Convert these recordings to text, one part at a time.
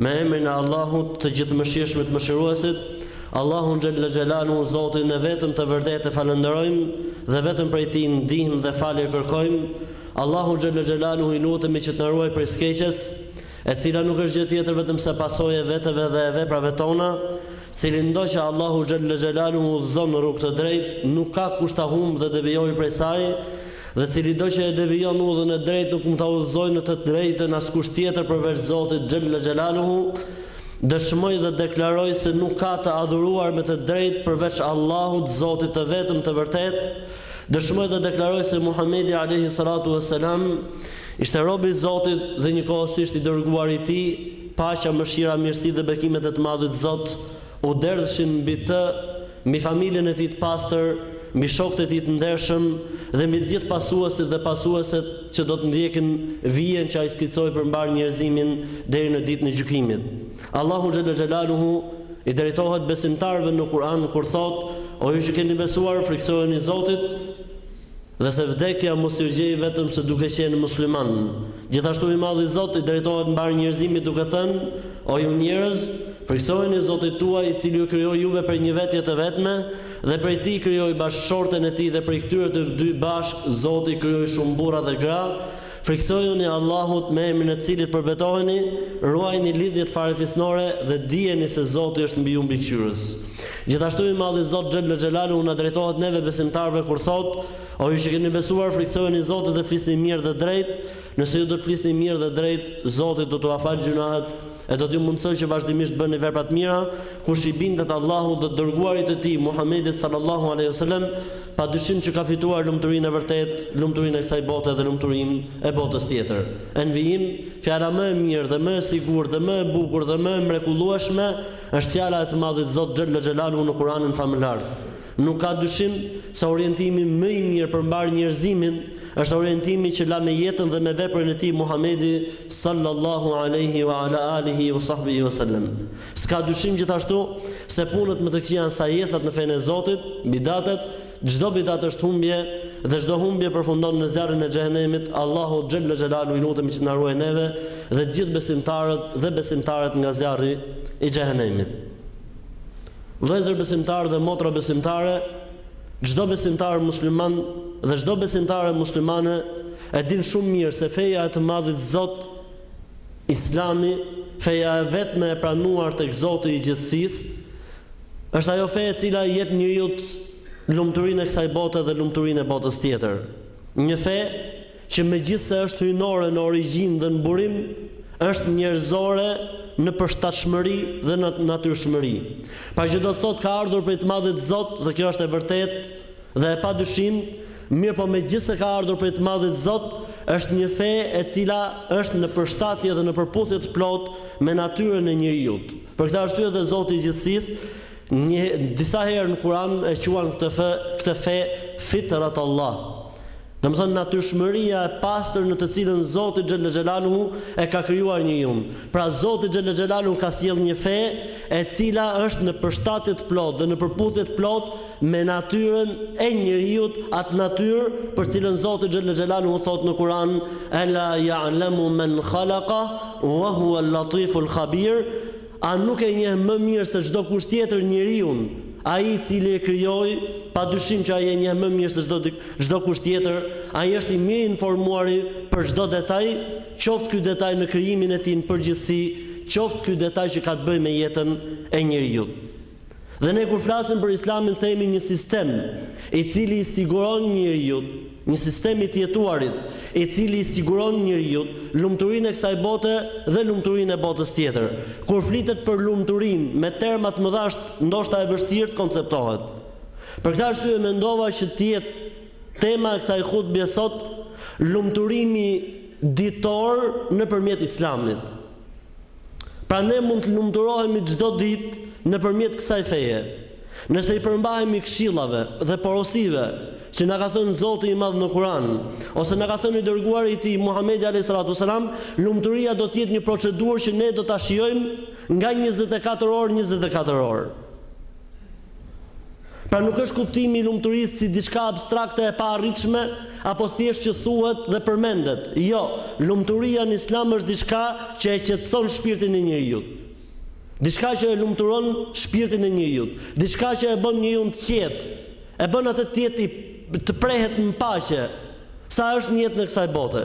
Me emrin e Allahut të gjithëmëshirshmit mëshiruesit Allahun xhelle xhelaluhu Zotin e vetëm të vërtetë e falënderojmë dhe vetëm prej tij ndihmë dhe falje kërkojmë Allahut xhelle xhelaluhu i lutemi që të na ruaj prej së keqes e cila nuk është gjë tjetër vetëm se pasojë e veteve dhe e veprave tona cilindo që Allahu xhelle xhelaluhu udhëzon në rrugë të drejtë nuk ka kush ta humbë dhe devijojë prej saj Dhe cilido që e devijon udhën e drejtë nuk mund ta udhëzojë në të drejtën askush tjetër përveç Zotit xhelle xhelaluhu, dëshmoj dhe deklaroj se nuk ka të adhuruar me të drejtë përveç Allahut, Zotit të vetëm të vërtetë, dëshmoj dhe deklaroj se Muhamedi alejhi salatu ue selam ishte rob i Zotit dhe njëkohësisht i dërguari i Tij, paqja, mëshira, mirësitë dhe bekimet e të Madhit Zot, U derdhshin mbi të, mbi familjen e tij të pastër, mbi shokët e tij të ndershëm dhe mbi të gjithë pasuesit dhe pasueset që do të ndjekin vijën që ai skicoi për mbarë njerëzimin deri në Ditën e Gjykimit. Allahu xhelle xhelaluhu i drejtohet besimtarëve në Kur'an kur thotë, O ju që keni besuar, frikësojeni Zotit, Dhe se vdekja mos ju gjejë vetëm se duke qenë musliman. Gjithashtu i Madhi Zot i drejtohet mbarë njerëzimit duke thënë, O ju njerëz, frikësojeni Zotit tuaj i cili ju krijoi juve prej një vetje të vetme dhe prej tij krijoi bashkëshorten e tij dhe prej këtyre të dy bashkë Zoti krijoi shumë burra dhe gra Frikësojuni Allahut me emrin e të Cilit përbetoheni, ruajini lidhjet farefisnore dhe dijeni se Zoti është mbi ju mbikëqyrës. Gjithashtu i Madhi Zot xhelle xhelaluhu na drejtohet neve besimtarëve kur thotë, O ju që keni besuar, frikësojuni Zotit dhe flisni mirë dhe drejt, nëse ju do të flisni mirë dhe drejt, Zoti do t'ua falë gjynahet, E do t'ju mundësojë që vazhdimisht bëni vepra të mira, kush i bindet Allahut dhe Dërguarit të Tij, Muhammedit sallallahu alejhi ve selem, padyshim që ka fituar lumturinë e vërtetë, lumturinë e kësaj bote dhe lumturinë e botës tjetër. Në vijim, Fjala më e mirë dhe më e sigurt dhe më e bukur dhe më e mrekullueshme është fjala e të Madhit Zot xhellexhelaluhu në Kuranin Famëlartë. Nuk ka dyshim se orientimi më i mirë për mbarë njerëzimin është orientimi që la me jetën dhe me veprën e tij Muhamedi sallallahu alejhi wa ala alihi wa sahbihi wa sallam. S'ka dyshim gjithashtu se punët më të këqija janë sajesat në fenë e Zotit, bidatet, çdo bidat është humbje dhe çdo humbje përfundon në zjarrin e xhehenemit, Allahut xhelle xhelaluhu i lutemi që na ruajë neve dhe të gjithë besimtarët dhe besimtaret nga zjarri i xhehenemit. Vëllezër besimtarë dhe motra besimtare, çdo besimtar musliman dhe çdo besimtare muslimane e din shumë mirë se feja e të Madhit Zot, Islami, feja e vetme e pranuar tek Zoti i Gjithësisë, është ajo fe e cila i jep njeriut lumturinë e kësaj bote dhe lumturinë e botës tjetër. Një fe, që megjithëse është hyjnore në origjinë dhe në burim, është njerëzore në përshtatshmëri dhe në natyrshmëri. Pra që do të thotë ka ardhur prej të Madhit Zot dhe kjo është e vërtetë dhe e padyshimtë, mirëpo megjithëse ka ardhur prej të Madhit Zot, është një fe e cila është në përshtatje dhe në përputhje të plotë me natyrën e njeriut. Për këtë arsye dhe Zoti i Gjithësisë disa herë në Kur'an e quan këtë fe këtë fe Fitrat Allah. Domethënë natyrshmëria e pastër në të cilën Zoti xhelle xhelaluhu e ka krijuar njeriun. Pra Zoti xhelle xhelaluhu ka sjellë një fe e cila është në përshtatje të plotë dhe në përputhje të plotë me natyrën e njeriut, atë natyrë për të cilën Zoti xhelle xhelaluhu thotë në Kur'an, Ela ja'lemu men khalaka, wa huwel latiful khabir, A nuk e njeh më mirë se çdo kush tjetër njeriun Ai i cili e krijoi? Padyshim që ai e njeh më mirë se çdo çdo kush tjetër. Ai është i mirëinformuari për çdo detaj, qoftë ky detaj në krijimin e tij në përgjithësi, qoftë ky detaj që ka të bëjë me jetën e njeriut. Dhe ne kur flasim për Islamin themi një sistem i cili i siguron njeriut, një sistem i të jetuarit, i cili i siguron njeriut lumturinë e kësaj bote dhe lumturinë e botës tjetër. Kur flitet për lumturinë me terma të mëdha është ndoshta e vështirë të konceptohet. Për këtë arsye mendova që të jetë tema e kësaj hutbje sot lumturimi ditor nëpërmjet Islamit. Pra ne mund të lumturohemi çdo ditë nëpërmjet kësaj feje, nëse i përmbahemi këshillave dhe porosive që na ka thënë Zoti i Madh në Kuran, ose na ka thënë i Dërguari i Tij, Muhamedi alejhi salatu ue selam, lumturia do të jetë një procedurë që ne do ta shijojmë nga njëzet e katër orë në njëzet e katër orë. Pra nuk është kuptimi i lumturisë si diçka abstrakte e paarritshme apo thjesht që thuhet dhe përmendet. Jo, lumturia në Islam është diçka që e qetëson shpirtin e njeriut. Diçka që e lumturon shpirtin e njeriut, diçka që e bën njeriun të qetë, e bën atë të jetë i të prehet në paqe sa është në jetën e kësaj bote.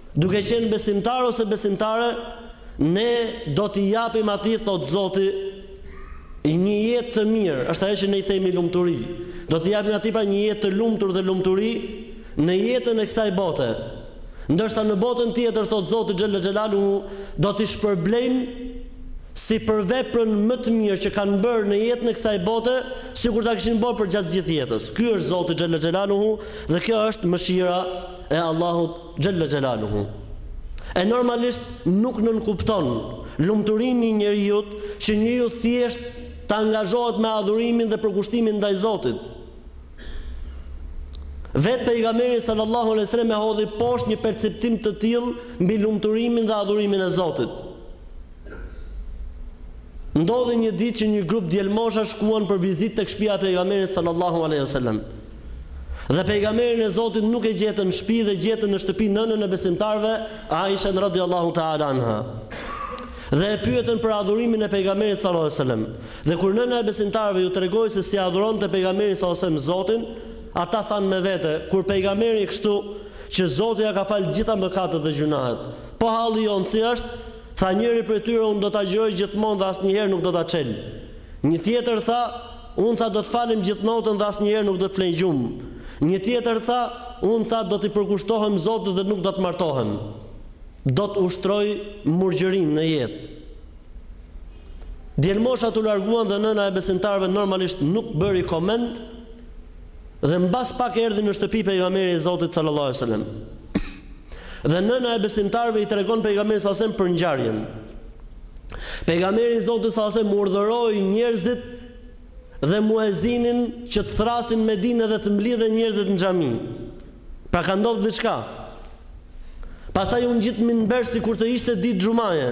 Duke qenë besimtar ose besimtare, ne do t'i japim atij, thotë Zoti, një jetë të mirë, është ajo që ne i themi lumturi. Do t'i japim atij pra një jetë të lumtur dhe lumturi në jetën e kësaj bote. Ndërsa në botën tjetër, thotë Zoti xhelle xhelaluhu, do t'i shpërblejmë si për veprën më të mirë që kanë bërë në jetën e kësaj bote, sikur ta kishin bërë përgjatë gjithë jetës. Ky është Zoti xhelle xhelaluhu dhe kjo është mëshira e Allahut Xhelle Xhelaluhu. E normalisht nuk nënkupton lumturimi i njeriut që njeriu thjesht të angazhohet me adhurimin dhe përkushtimin ndaj Zotit. Vetë Pejgamberi sallallahu alejhi ve sellem e hodhi poshtë një perceptim të tillë mbi lumturimin dhe adhurimin e Zotit. Ndodhi një ditë që një grup djelmosha shkuan për vizitë tek shtëpia e pejgamberit sallallahu alaihi wasallam. Dhe pejgamberin e Zotit nuk e gjetën në shtëpi dhe gjetën në shtëpi nënën e besimtarëve, Aishen radhiyallahu ta'ala anha. Dhe e pyetën për adhurimin e pejgamberit sallallahu alaihi wasallam. Dhe kur nëna e besimtarëve ju tregoi se si adhuronte pejgamberi sallallahu alaihi wasallam Zotin, ata thanë me vete, kur pejgamberi kështu, që Zoti ia ka falë gjitha mëkatet dhe gjynahet. Po halli jonë si është? Tha njëri prej tyre, Unë do të agjëroj gjithmonë dhe asnjëherë nuk do ta çel. Një tjetër tha, Unë tha do të falem gjithë natën dhe asnjëherë nuk do të flej gjumë. Një tjetër tha, Unë tha do t'i përkushtohem Zotit dhe nuk do të martohem. Do të ushtroj murgjërinë në jetë. Djelmoshat u larguan dhe nëna e besimtarëve normalisht nuk bëri koment, Dhe mbas pak erdhi në shtëpi Pejgamberi i Zotit sallallahu alejhi wasallam. Dhe nëna e besimtarëve i tregon Pejgamberit sallallahu alejhi wasallam për ngjarjen. Pejgamberi i Zotit sallallahu alejhi wasallam urdhëroi njerëzit dhe muezinin që të thrasin Medinë dhe të mblidhen njerëzit në xhami. Pra ka ndodh diçka. Pastaj u ngjit minber sikur të ishte ditë xhumaje.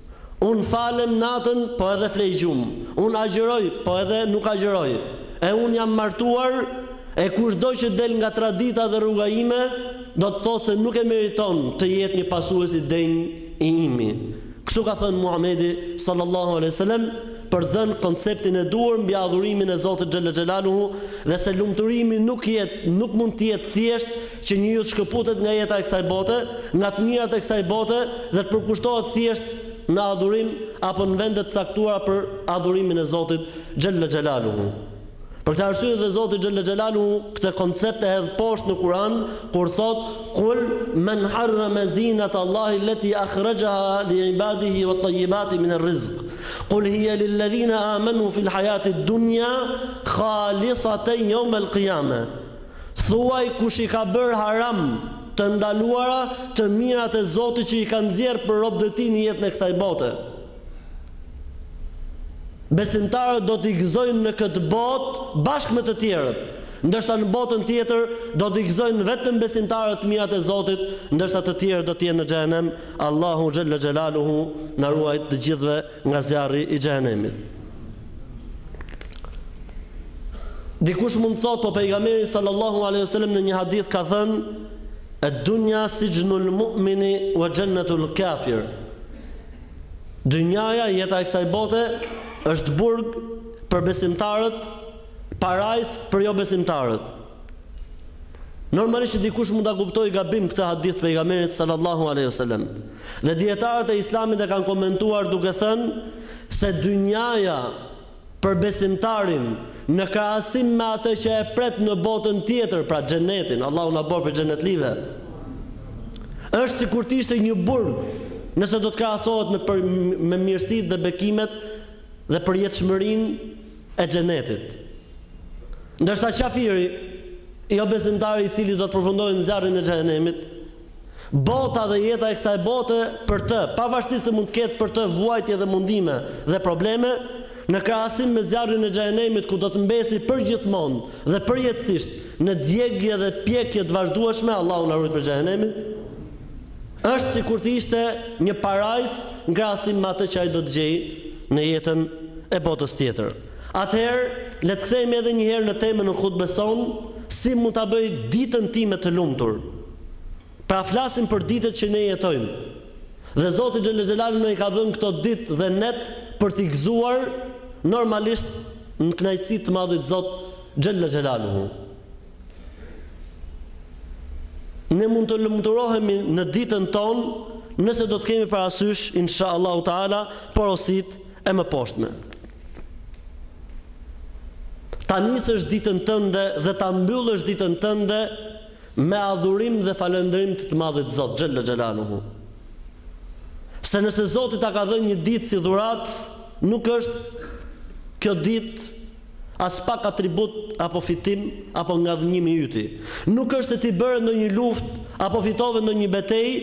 Unë falem natën po edhe flej gjumë, unë agjëroj po edhe nuk agjëroj, e unë jam martuar, e kushdo që del nga tradita dhe rruga ime, do të thotë se nuk e meriton të jetë një pasues i denjë i imi. Kështu ka thënë Muhamedi sallallahu alejhi ve selem për të dhënë konceptin e duhur mbi adhurimin e Zotit xhelle xhelaluhu dhe se lumturimi nuk jetë nuk mund të jetë thjesht që njeriu të shkëputet nga jeta e kësaj bote, nga të mirat e kësaj bote dhe të përkushtohet thjesht në adhurim apo në vende të caktuara për adhurimin e Zotit xhelle xhelaluhu. Për këtë arsye edhe Zoti xhelle xhelaluhu këtë koncept e hedh poshtë në Kur'an kur thotë, Kul men harrame zinete Allahi lleti ahrejaha li ibadihi wat tajjibati mine rrizq, Kul hije lil ledhine amenu fil hajati dunja khalisaten jeumel qijame. Thuaj kush i ka bërë haram, të ndaluara, të mirat e Zotit që i ka nxjerrë për robët e Tij në jetën e kësaj bote. Besimtarët do t'i gëzojnë në këtë botë bashkë me të tjerët, ndërsa në botën tjetër do t'i gëzojnë vetëm besimtarët të mirat e Zotit, ndërsa të tjerët do të jenë në xhehenem, Allahu xhelle xhelaluhu na ruajt të gjithëve nga zjarri i xhehenemit. Dikush mund të thotë, po pejgamberi sallallahu alaihi wasallam në një hadith ka thënë, "Ad-dunya sijnul mu'mini wa jannatul kafir." Dynjaja, jeta e kësaj bote, është burg për besimtarët, parajsë për jobesimtarët. Normalisht dikush mund ta kuptojë gabim këtë hadith të pejgamberit sallallahu alaihi wasallam. Dhe dijetarët e Islamit e kanë komentuar duke thënë, Se dynjaja për besimtarin në krahasim me atë që e pret në botën tjetër, pra xhenetin, Allahu na bëftë prej xhenetlive, është sikur të ishte një burg, nëse do të krahasohet me për me mirësitë dhe bekimet dhe përjetshmërinë e xhenetit. Ndërsa qafiri, jobesimtari i cili do të përfundojë në zjarrin e xhehenemit, Bota dhe jeta e kësaj bote për të, pavarësisht se mund të ketë për të vuajtje dhe mundime dhe probleme, në krahasim me zjarrin e xhehenemit ku do të mbesi përgjithmonë dhe përjetësisht në djegie dhe pjekje të vazhdueshme, Allahu na rujt prej xhehenemit, është sikur të ishte një parajsë në krahasim me atë që ai do të gjejë në jetën e botës tjetër. Atëherë, le të kthehemi edhe njëherë në temën e hutbes sonë, Si mund ta bëj ditën time të lumtur? Pra flasim për ditët që ne jetojmë. Dhe Zoti xhelle xhelaluhu na i ka dhënë këto ditë dhe net për t'i gëzuar normalisht në kënaqësi të Madhit Zot xhelle xhelaluhu. Ne mund të lumturohemi në ditën tonë nëse do të kemi parasysh inshallahu taala porositë e mëposhtme. Ta nisësh ditën tënde dhe ta mbyllësh ditën tënde Me adhurim dhe falënderim të të Madhit Zot, xhelle xhelaluhu. Se nëse Zoti ta ka dhënë një ditë si dhuratë, nuk është kjo ditë aspak atribut apo fitim apo ngadhënjim i yti. Nuk është se ti bëre ndonjë luftë apo fitove ndonjë betejë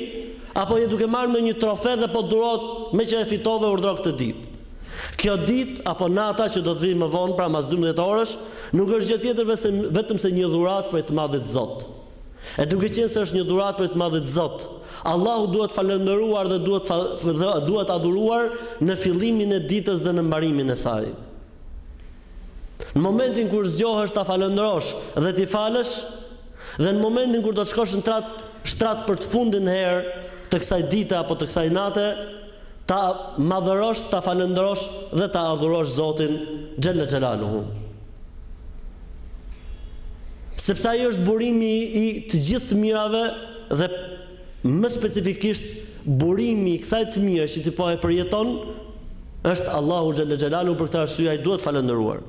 apo je duke marrë ndonjë trofe dhe po dhurohet meqë e fitove urdhëro këtë ditë. Kjo ditë apo nata që do të vijë më vonë, pra mas dymbëdhjetë orësh, nuk është gjë tjetër vese, vetëm se një dhuratë prej të Madhit Zot. E duke qenë se është një dhuratë prej të Madhit Zot, Allahu duhet falënderuar dhe duhet fa, dhe duhet adhuruar në fillimin e ditës dhe në mbarimin e saj. Në momentin kur zgjohesh ta falënderosh dhe t'i falesh, dhe në momentin kur do të shkosh në trat, shtrat për të fundin herë të kësaj dite apo të kësaj nate, ta madhërosh, ta falënderosh dhe ta adhurosh Zotin xhelle xhelaluhu. Sepse ai është burimi i të gjithë të mirave dhe më specifikisht burimi i kësaj të mire që ti po e përjeton është Allahu xhelle xhelaluhu për këtë arsye ai duhet falënderuar.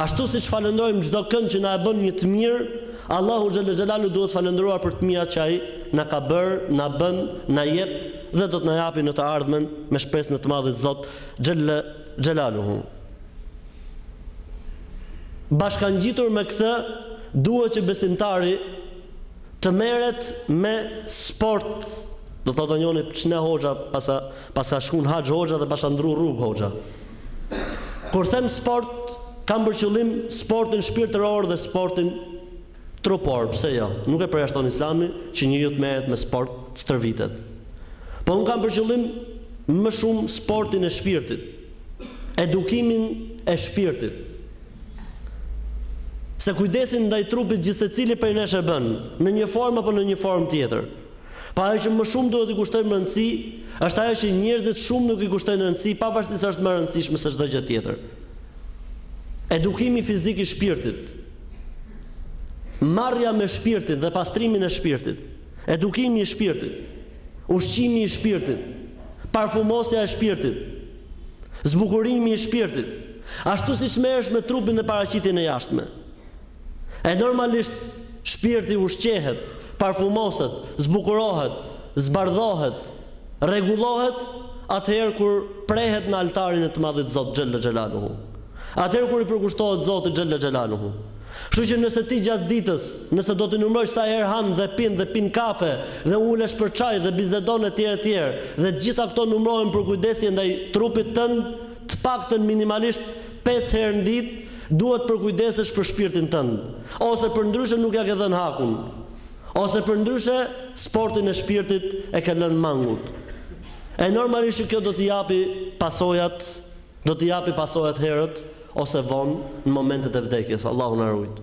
Ashtu siç falënderojmë çdo kënd që na e bën një të mirë, Allahu xhelle xhelaluhu duhet falënderuar për të mirat që Ai na ka bërë, na bën, na jep dhe do të na japi në të ardhmen me shpresën e të Madhit Zot xhelle xhelaluhu. Bashkangjitur me këtë, duhet që besimtari të merret me sport, do thotë njeri ç'ne hoxha paska Paska shku në haxh hoxha dhe paska ndrru rrugë hoxha. Kur them sport, kam për qëllim sportin shpirtëror dhe sportin trupor, pse jo, nuk e përjashton Islami që njeriu të merret me sport, të stërvitet. Po unë kam për qëllim më shumë sportin e shpirtit, edukimin e shpirtit. Se kujdesin ndaj trupit gjithsecili prej nesh e bën, në një formë apo në një formë tjetër. Por ajo që më shumë duhet t'i kushtojmë rëndësi, është ajo që njerëzit shumë nuk i kushtojnë rëndësi, pavarësisht se është më e rëndësishme se çdo gjë tjetër. Edukimi fizik i shpirtit. Marrja me shpirtin dhe pastrimin e shpirtit. Edukimi i shpirtit. Ushqimi i shpirtit. Parfumosja e shpirtit. Zbukurimi i shpirtit. Ashtu siç merresh me trupin dhe paraqitjen e jashtme. E normalisht shpirti ushqehet, parfumoset, zbukurohet, zbardhohet, rregullohet atëherë kur prehet në altarin e të Madhit Zot xhelle xhelaluhu. Atëherë kur i përkushtohet Zotit xhelle xhelaluhu. Kështu që nëse ti gjatë ditës, nëse do të numërosh sa herë han dhe pin dhe pin kafe dhe ulesh për çaj dhe bisedon etj etj dhe të gjitha këto numërohen përkujdesje ndaj trupit tënd, të paktën minimalisht pesë herë në ditë, duhet të përkujdesesh për shpirtin tënd, ose përndryshe nuk ia ke dhënë hakun, ose përndryshe sportin e shpirtit e ke lënë mangut. E normalisht që kjo do t'i japi pasojat, do t'i japi pasojat herët ose vonë në momentet e vdekjes, Allahu na rujt.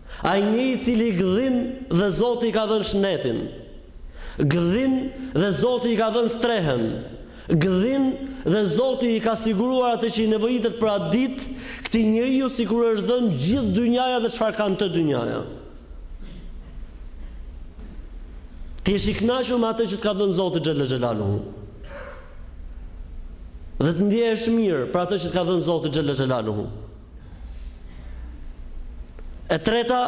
Ai njeri i cili gdhin dhe Zoti i ka dhënë shëndetin. Gdhin dhe Zoti i ka dhënë strehën. Gdhin dhe Zoti i ka siguruar atë që i nevojitet për atë ditë, këtij njeriu sikur i është dhënë gjithë dynjaja dhe çfarë ka në të dynjaja. Të jesh i kënaqur me atë që të ka dhënë Zoti xhelle xhelaluhu. Dhe të ndjehesh mirë për atë që të ka dhënë Zoti xhelle xhelaluhu. E treta,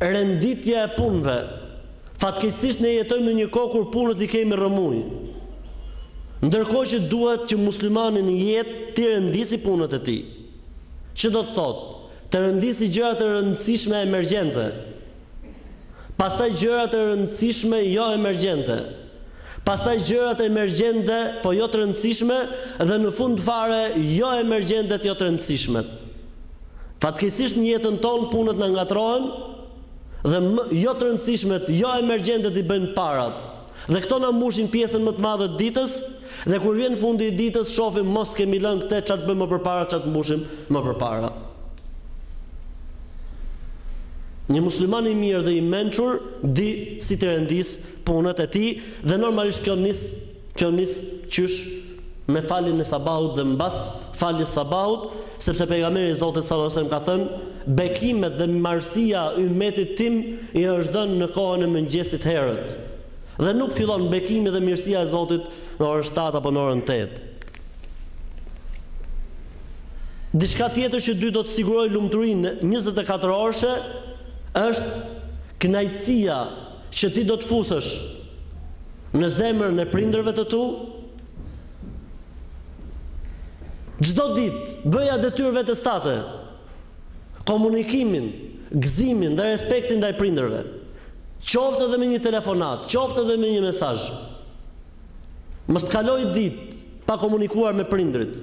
renditja e punëve. Fatkeqësisht ne jetojmë në një kohë kur punët i kemi rrëmujë. Ndërkohë që duhet që muslimani në jetë t'i rendisi punët e tij. Që do të thotë, të rendisi gjërat e rëndësishme emergjente, Pastaj gjërat e rëndësishme jo emergjente. Pastaj gjërat emergjente po jo të rëndësishme dhe në fund fare jo emergjentet jo të rëndësishmet. Fatkeqësisht në jetën tonë punët na ngatërrohen dhe më jo të rëndësishmet jo emergjentet i bëjnë parat. Dhe këto na mbushin pjesën më të madhe të ditës dhe kur vjen fundi i ditës shofim mos kemi lënë këte ça të bëjmë më përpara ça të mbushim më përpara. Një musliman i mirë dhe i mençur di si t'i rendisë punët e tij dhe normalisht kjo nis kjo nis qysh me faljen e sabahut dhe mbas faljes së sabahut, sepse Pejgamberi i Zotit sallallâhu alejhi ve sellem ka thënë, Bekimet dhe mbarësia e ymmetit tim i është dhënë në kohën e mëngjesit herët, dhe nuk fillon bekimi dhe mirësia e Zotit në orën shtatë apo në orën tetë. Diçka tjetër që ty do të sigurojë lumturinë njëzet e katër orëshe është kënaqësia, që ti do të fusësh në zemrën e prindërve të tu. Çdo ditë bëja detyrë vetes tate komunikimin, gëzimin dhe respektin ndaj prindërve, qoftë edhe me një telefonatë, qoftë edhe me një mesazh. Mos të kalojë ditë pa komunikuar me prindërit.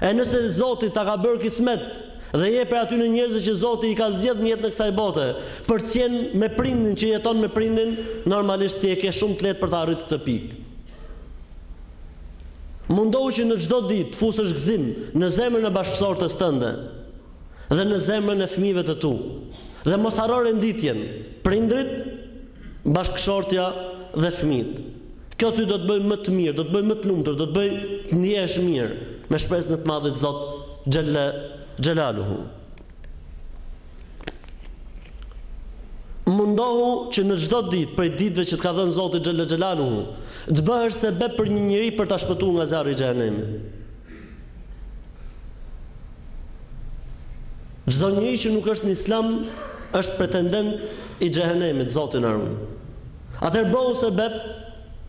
E nëse Zoti ta ka bërë kismet dhe je prej atyre njerëzve që Zoti i ka zgjedhë në jetën e kësaj bote për të qenë me prindin që jeton me prindin, normalisht ti e ke shumë të lehtë për ta arritë këtë pikë. Mundohu që në çdo ditë të fusësh gëzim në zemrën e bashkëshortes tënde dhe në zemrën e fëmijëve të tu. Dhe mos harro renditjen, prindërit bashkëshortja dhe fëmijët. Kjo ty do të bëjë më të mirë, do të bëjë më të lumtur, do të bëjë të ndjehesh mirë, me shpresën e të Madhit Zot xhelle xhelaluhu. Mundohu që në çdo ditë prej ditëve që të ka dhënë Zoti xhelle xhelaluhu, të bëhesh sebeb për një njeri për ta shpëtuar nga zjarri i xhehenemit. Çdo njeri që nuk është në islam është pretendent i xhehenemit, Zoti na ruaj. Atëherë bëhu sebeb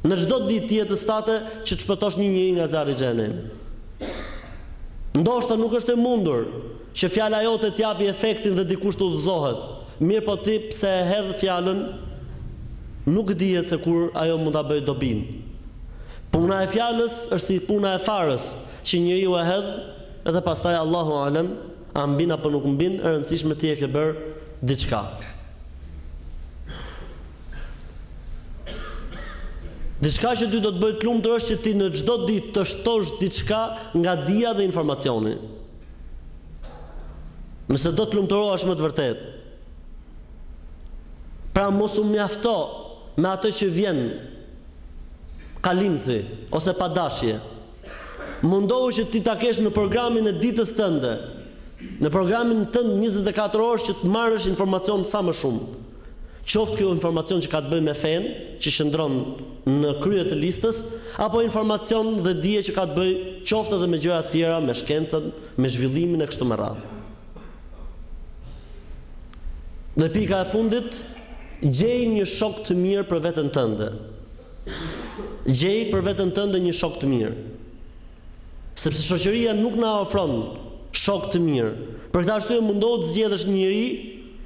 në çdo ditë të jetës tate që të shpëtosh një njeri nga zjarri i xhehenemit. Ndoshta nuk është e mundur Që fjala jote të japi efektin dhe dikush të udhëzohet. Mirëpo ti pse e hedh fjalën nuk dihet se kur ajo mund ta bëjë dobinë. Puna e fjalës është si puna e farës, që njeriu e hedh dhe pastaj Allahu alem a mbin apo nuk mbin, e rëndësishme ti e ke bërë diçka. Diçka që ty do të bëjë të lumtur është që ti në çdo ditë të shtosh diçka nga dija dhe informacioni. Nëse do të lumturohesh me të vërtetë, pra mos u mjafto me atë që vjen kalimthi ose pa dashje. Mundohu që ti ta kesh në programin e ditës tënde, në programin tënd njëzet e katër orësh që të marrësh informacion sa më shumë. Qoftë kjo informacion që ka të bëjë me fenë, që qëndron në krye të listës, apo informacion dhe dije që ka të bëjë qoftë edhe me gjëra të tjera, me shkencën, me zhvillimin e kështu me radhë. Dhe pika e fundit, gjej një shok të mirë për veten tënde. Gjej për veten tënde një shok të mirë. Sepse shoqëria nuk na ofron shok të mirë. Për këtë arsye mundohu të zgjedhësh një njeri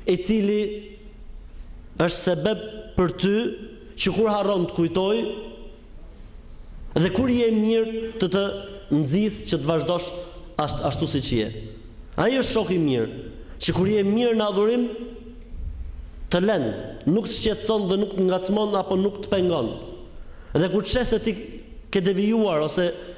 i cili është sebeb për ty që kur harron të kujtojë dhe kur je mirë të të nxisë që të vazhdosh ashtu siç je. Ai është shok i mirë, që kur je mirë në adhurim të len, nuk të shqetëson dhe nuk të ngacmon apo nuk të pengon. Dhe kur të sheh se ti ke devijuar ose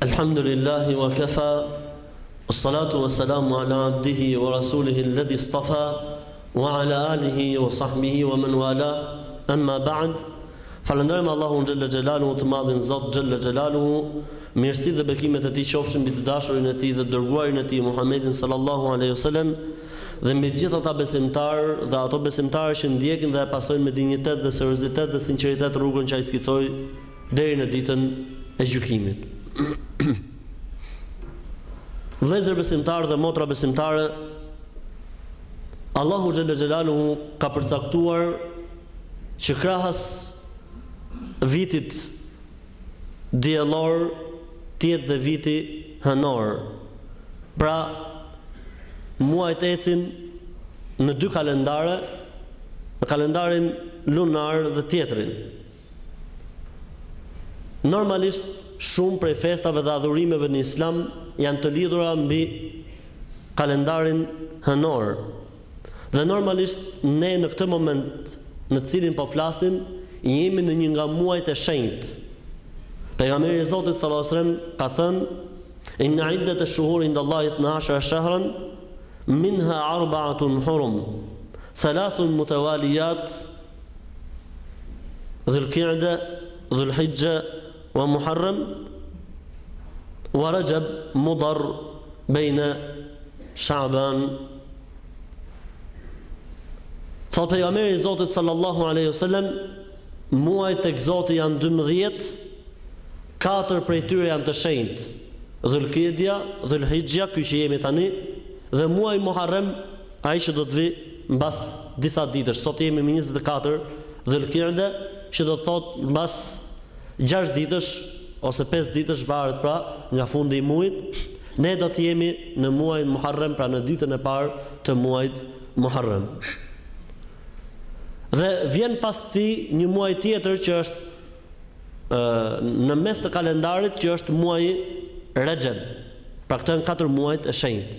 Elhamdulillahi wa kefa Wa salatu wa salamu ala abdihi wa rasulihi ledhi stafa Wa ala alihi wa sahbihi wa men wala Emma ba'd Falënderojmë Allahun Xhelle Xhelaluhu të madhin Zot Xhelle Xhelaluhu Mirësitë dhe bekimet e tij qofshin mbi të dashurin e tij dhe të dërguarin e tij Muhammedin sallallahu alaihi wa sallam dhe mbi të gjithë ata besimtarë dhe ato besimtare që ndjekin dhe e pasojnë me dinjitet dhe seriozitet dhe sinqeritet rrugën që ai skicoi Deri në ditën e gjykimit. Vëllezër besimtarë dhe motra besimtare, Allahu xhelle xhelaluhu ka përcaktuar që krahas vitit diellor të jetë dhe viti hënor. Pra, muajt ecin në dy kalendare, në kalendarin lunar dhe tjetrin. Normalisht, shumë prej festave dhe adhurimeve në Islam janë të lidhura mbi kalendarin hënor. Dhe normalisht ne në këtë moment në cilin po flasim jemi në një nga muajt e shenjtë. Pejgamberi i Zotit sallallahu alejhi ve sellem ka thënë, Inna iddet e shuhur inda Allahi ithna ashara shahran minha arba'atun hurum, thalathun mutawaliyat, Dhul-Ki'de, Dhul-Hijje, wa Muharrem, wa Rajab, Mudar, bejne, Sha'ban. Thotë pejgamberi i Zotit sallallahu alaihi wasallam, muajt tek Zoti janë 12, katër prej tyre janë të shenjtë. Dhul-Ki'dja, Dhul-Hijja, ky që jemi tani, dhe muaji Muharrem, ai që do të vijë mbas disa ditësh, sot jemi me njëzet e katër Dhul-Ki'de, që do të thotë mbas gjashtë ditësh ose pesë ditësh, varet pra nga fundi i muajit, ne do të jemi në muajin Muharrem, pra në ditën e parë të muajit Muharrem. Dhe vjen pas këtij një muaj tjetër që është në mes të kalendarit që është muaji Rexheb. Pra këto janë katër muajt e shenjtë.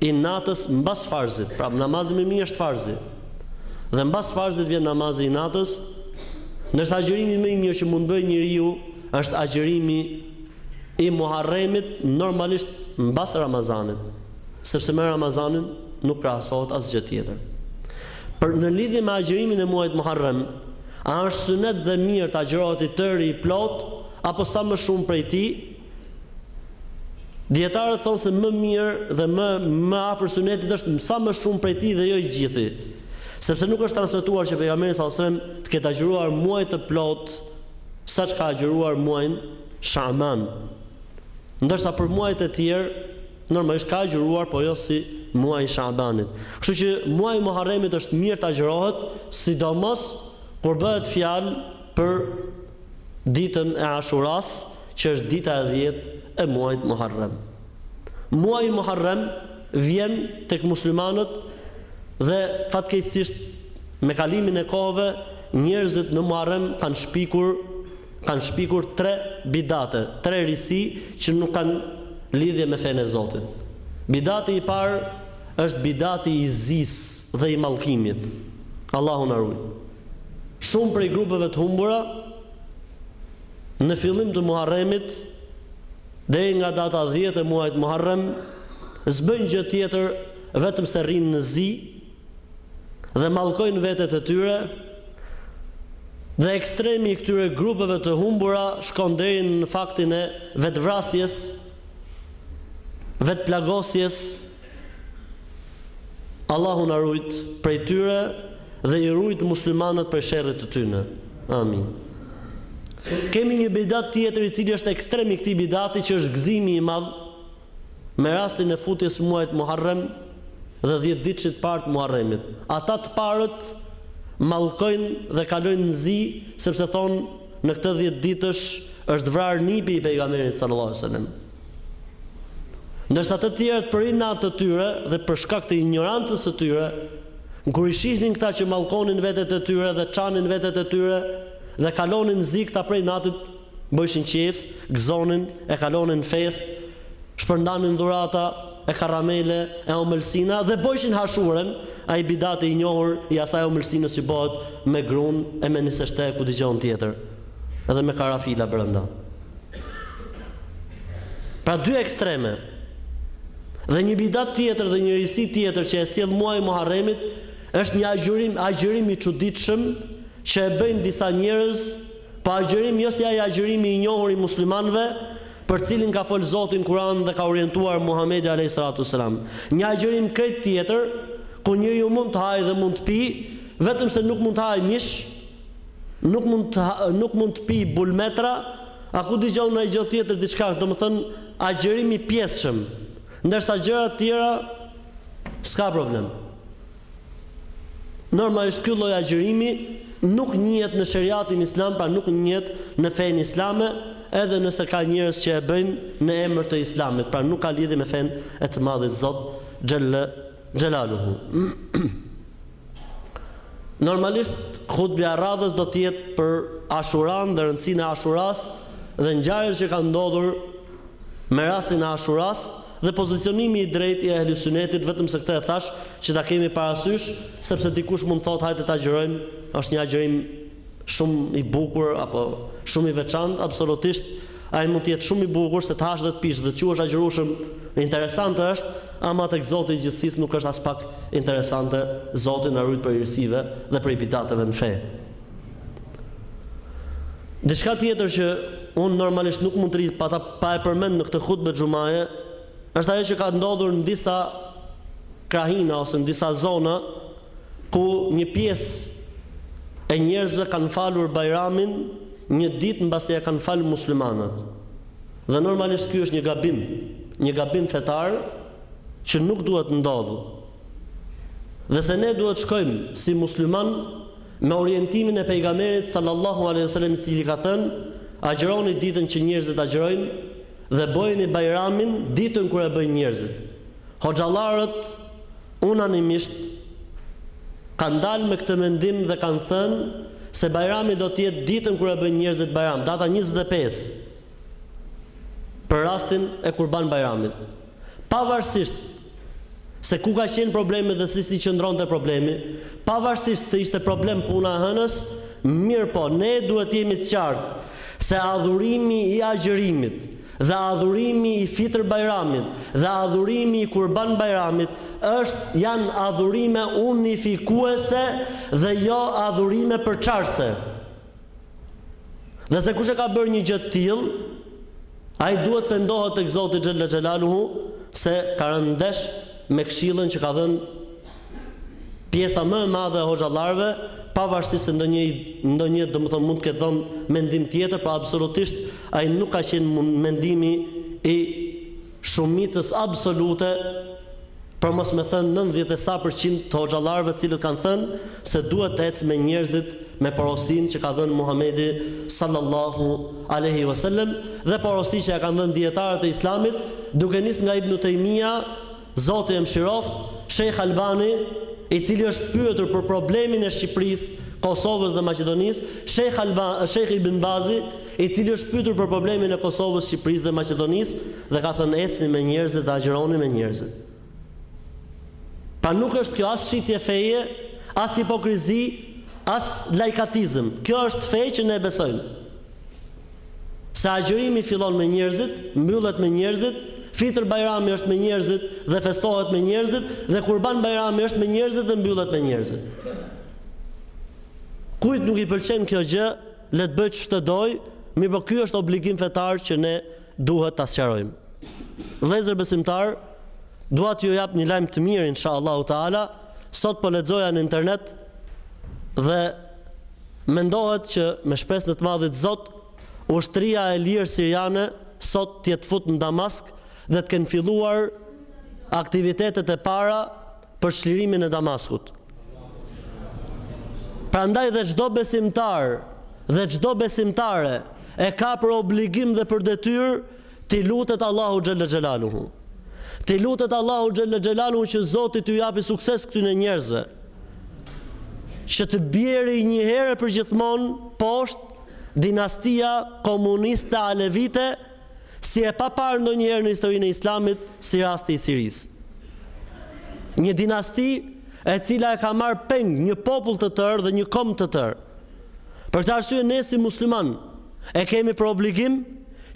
i natës mbas farzit, pra namazi më i mirë është farzi. Dhe mbas farzit vjen namazi i natës, ndërsa agjërimi më i mirë që mund bëjë njeriu është agjërimi i Muharremit, normalisht mbas Ramazanit, sepse me Ramazanin nuk krahasohet asgjë tjetër. Por në lidhje me agjërimin e muajit Muharrem, a është synet dhe mirë të agjërohet i tëri i plotë apo sa më shumë prej tij, Dijetarët thonë se më mirë dhe më më afër sunetit është sa më shumë prej tij dhe jo i gjithi. Sepse nuk është transmetuar që pejgamberi sallallahu alajhi wasallam të ketë agjëruar muaj të plotë saç ka agjëruar muajin Shaaban. Ndërsa për muajt e tjerë normalisht ka agjëruar, po jo si muaji i Shaabanit. Kështu që muaji i Muharremit është mirë të agjërohet, sidomos kur bëhet fjalë për ditën e Ashuras, që është dita e dhjetë e muajit Muharrem. Muaji Muharrem vjen tek muslimanët dhe fatkeqësisht me kalimin e kohëve njerëzit në Muharrem kanë shpikur kanë shpikur tre bidate, tre risi që nuk kanë lidhje me fenë e Zotit. Bidati i parë është bidati i zisë dhe i mallkimit. Allahu na ruajt. Shumë prej grupeve të humbura, Në fillim të Muharremit, deri nga data dhjetë e muajit Muharrem, s'bëjnë gjë tjetër vetëm se rrinë në zi dhe mallkojnë vetet e tyre dhe ekstremi i këtyre grupeve të humbura shkon deri në faktin e vetëvrasjes, vetëplagosjes, Allahu na rujt prej tyre dhe i rujt muslimanët prej sherrit të tyne. Amin. Kemi një bidat tjetër i cili është ekstremi i këtij bidati që është gëzimi i madh me rastin e futjes së muajit Muharrem dhe 10 ditëshit të parë të Muharremit. Ata të parët mallkojnë dhe kalojnë në zi sepse thonë në këtë 10 ditësh është vrarë nipi i Pejgamberit sallallahu alaihi wasallam. Ndërsa të tjerët për inat të tyre dhe për shkak të injorancës së tyre, kur i shihnin këta që mallkonin vetet e tyre dhe çanin vetet e tyre dhe kalonin zi këta prej inatit bëjshin qejf, gëzonin, e kalonin festë, shpërndanin dhurata e karamele e omëlsina dhe bëjshin hashuren, ai bidati i njohur i asaj omëlsinës që bëhet me grun e me niseshte ku di gjo tjetër dhe me karafila brenda. Pra dy ekstreme dhe një bidat tjetër dhe një risi tjetër që e sjell muaji i Muharremit është një agjërim agjërim i çuditshëm që e bëjnë disa njerëz po agjërim jo si ai agjërimi i njohur i muslimanëve për cilin ka fol Zoti në Kuran dhe ka orientuar Muhamedi alejhi salatu ue selam një agjërim krejt tjetër ku njeriu mund të hajë dhe mund të pijë vetëm se nuk mund të hajë mish Nuk mund të pijë bulmetra, a ku di gjo naj gjo tjetër diçka, domethënë agjërim i pjesshëm, ndërsa gjëra të tjera s'ka problem. Normalisht ky lloj agjërimi nuk njihet në sheriatin islam, pra nuk njihet në fenë islame, edhe nëse ka njerëz që e bëjnë në emër të islamit, pra nuk ka lidhje me fenë e të Madhit Zot xhelle xhelaluhu. Normalisht hutbja e radhës do të jetë për Ashuranë dhe rëndësinë e Ashurasë dhe ngjarjet që kanë ndodhur me rastin e Ashurasë dhe pozicionimi i drejtë i Ehli Sunetit vetëm se këtë e thashë që ta kemi parasysh sepse dikush mund të thotë hajde ta agjërojmë është një agjërim shumë i bukur apo shumë i veçantë absolutisht Ai mund të jetë shumë i bukur se të hash dhe të pish dhe të quhesh agjërushëm interesant është, ama tek Zoti i gjithësisë nuk është aspak interesante, Zoti na rujt prej risive dhe prej bidateve në fe. Diçka tjetër që unë normalisht nuk mund të rri pa pa e përmend në këtë hutbe xhumaje është ajo që ka ndodhur në disa krahina ose në disa zona, ku një pjesë e njerëzve kanë falur Bajramin një ditë mbasi e kanë falur muslimanët. Dhe normalisht ky është një gabim, një gabim fetar që nuk duhet të ndodhë. Dhe se ne duhet të shkojmë si muslimanë me orientimin e Pejgamberit sallallahu alejhi ve sellem i cili ka thënë, Agjëroni ditën që njerëzit agjërojnë dhe bëjeni Bajramin ditën kur e bëjnë njerëzit. Hoxhallarët Unanimisht kanë dalë me këtë mendim dhe kanë thënë se Bajrami do të jetë ditën kur e bëjnë njerëzit Bajram, data njëzet e pesë për rastin e Kurban Bajramit. Pavarësisht se ku ka qenë problemi dhe se si qëndronte problemi, pavarësisht se ishte problem puna e hënës, mirëpo ne duhet të jemi të qartë se adhurimi i agjërimit, Dhe adhurimi i Fitër Bajramit dhe adhurimi i Kurban Bajramit është, janë adhurime unifikuese dhe jo adhurime përçarëse. Dhe se kush e ka bërë një gjë të tillë, ai duhet të pendohet tek Zoti xhella xhelaluhu se ka rënë ndesh me këshillën që ka dhënë Pjesa më e madhe e hoxhallarëve, pavarësisht se ndonjë ndonjë domethënë mund të ketë dhënë mendim tjetër, por absolutisht ai nuk ka qenë mendimi i shumicës absolute, për mos me thënë nëntëdhjetë e sa për qind të hoxhallarëve të cilët kanë thënë se duhet të ecë me njerëzit me porosinë që ka dhënë Muhamedi sallallahu alejhi vesellem dhe porosi që e kanë dhënë dijetarët e Islamit duke nisë nga Ibnu Tejmija Zoti e mëshiroftë, Shejh Albani, i cili është pyetur për problemin e Shqipërisë, Kosovës dhe Maqedonisë, Shejh Alba, Shejh Ibn Bazi, i cili është pyetur për problemin e Kosovës, Shqipërisë dhe Maqedonisë dhe ka thënë ecni me njerëzit dhe agjëroni me njerëzit. Pra nuk është kjo as shitje feje, as hipokrizi, as lajkatizëm. Kjo është fe që ne e besojmë. Se agjërimi fillon me njerëzit, mbyllet me njerëzit, Fitër Bajrami është me njerëzit dhe festohet me njerëzit dhe Kurban Bajrami është me njerëzit dhe mbyllet me njerëzit. Kujt nuk i pëlqen kjo gjë, le të bëjë ç'të dojë, mirëpo ky është obligim fetar që ne duhet ta sqarojmë. Vëllezër besimtarë, dua t'ju jap një lajm të mirë insha Allahu Teala, sot po lexoja në internet dhe mendohet që me shpresën e të madhit Zot, ushtria e lirë siriane sot të jetë fut në Damask dhe të kenë filluar aktivitetet e para për çlirimin e Damaskut. Prandaj dhe çdo besimtar dhe çdo besimtare e ka për obligim dhe për detyrë T'i lutet Allahut xhelle xhelaluhu T'i lutet Allahut xhelle xhelaluhu që Zoti t'ju japi sukses këtyre njerëzve që të bjeri njëherë e përgjithmonë poshtë dinastia komuniste alevite si e paparë ndonjëherë në historinë e Islamit si rasti i Sirisë. Një dinasti e cila e ka marrë peng një popull të tërë dhe një komb të tërë. Për këtë arsye ne si muslimanë e kemi për obligim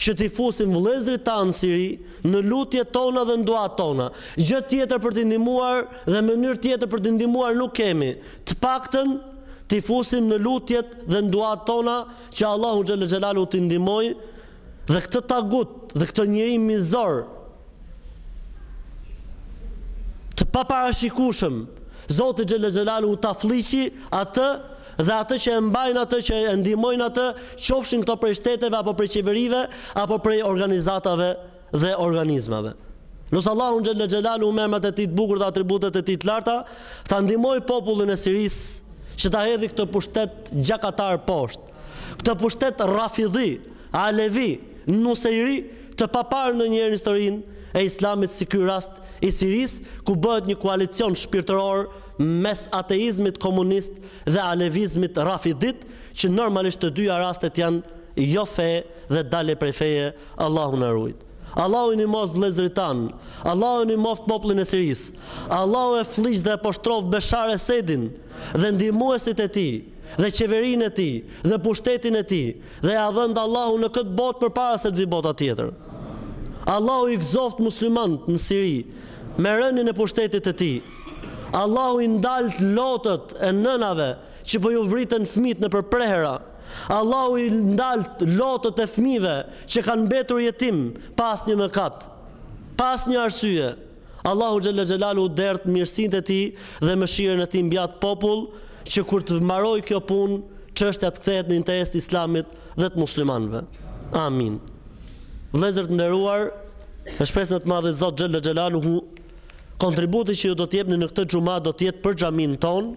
që t'i fusim vëllezërit tanë në Siri në lutjet tona dhe në duatë tona. Gjë tjetër për t'i ndihmuar dhe mënyrë tjetër për t'i ndihmuar nuk kemi, të paktën t'i fusim në lutjet dhe në duatë tona që Allahu xhelle xhelaluhu t'i ndihmojë dhe këtë tagut dhe këtë njeri mizor Të paparashikueshëm, Zoti xhelle xhelaluhu ta flliqi atë dhe ata që e mbajnë ata që e ndihmojnë atë, qofshin këto prej shteteve apo prej qeverive apo prej organizatave dhe organizmave. Lus Allahun xhelle xhelaluhu me emrat e tij të bukur dhe atributet e tij të larta, ta ndihmojë popullin e Sirisë që ta hedhë këtë pushtet gjakatar poshtë. Këtë pushtet rafidhi, alevi, nusejri, të paparë ndonjëherë në historinë e Islamit si ky rast i Sirisë, ku bëhet një koalicion shpirtëror mes ateizmit komunist dhe alevizmit rafidit, që normalisht të dyja rastet janë jo fe dhe dalje prej feje, Allahu na rujt. Allahu i nimoftë vëllezërit tanë, Allahu e nimoftë popullin e Sirisë, Allahu e flliqtë dhe e poshtroftë Beshar Esedin, dhe ndihmuesit e tij dhe qeverinë e tij dhe pushtetin e tij dhe ia dhëntë Allahu në këtë botë përpara se të vijë bota tjetër. Allahu i gëzoftë muslimantë në Siri me rënien e pushtetit të tij. Allahu i ndaltë lotët e nënave që po ju vriten fëmijtë nëpër prehëra. Allahu i ndaltë lotët e fëmijëve që kanë mbetur jetimë pa asnjë mëkat, pa asnjë arsye. Allahu xhelle xhelaluhu derdhtë mirësinë e Tij dhe mëshirën e Tij mbi atë popull që kur të mbarojë kjo punë, çështja të kthehet në interes të Islamit dhe të muslimanëve. Amin. Vëllezër të nderuar, me shpresën e të Madhit Zot xhelle xhelaluhu, kontributi që ju do të jepni në këtë xhuma do të jetë për xhaminë tonë,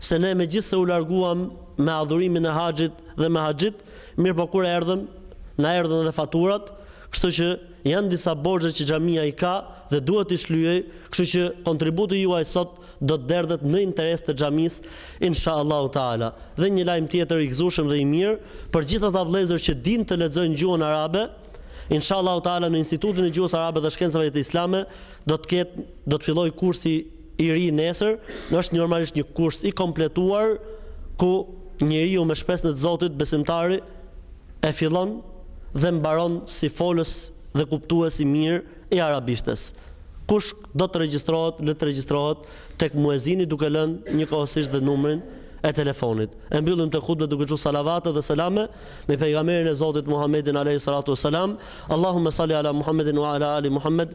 se ne megjithëse u larguam me adhurimin e haxhit dhe me haxhit, mirëpo kur erdhëm, na erdhën edhe faturat, kështu që Janë disa borxhe që xhamia i ka dhe duhet t'i shlyejë, kështu që kontributi juaj sot do të derdhet në interes të xhamisë inshallahu taala. Dhe një lajm tjetër i gëzueshëm dhe i mirë, për gjithë ata vëllezër që dinë të lexojnë gjuhën arabe, inshallahu taala në Institutin e Gjuhës Arabe dhe Shkencave Islame do të ketë do të fillojë kursi i ri nesër, është normalisht një kurs i kompletuar ku njeriu me shpresën e Zotit, besimtari, e fillon dhe mbaron si folës dhe kuptues i mirë i arabishtes. Kush do të regjistrohet, le të regjistrohet tek muezini duke lënë njëkohësisht dhe numrin e telefonit. E mbyllim këtë hutbe duke çu salavate dhe selame mbi pejgamberin e Zotit Muhammedin alejhi salatu ves selam, Allahumme salli ala Muhammedin wa ala ali Muhammed,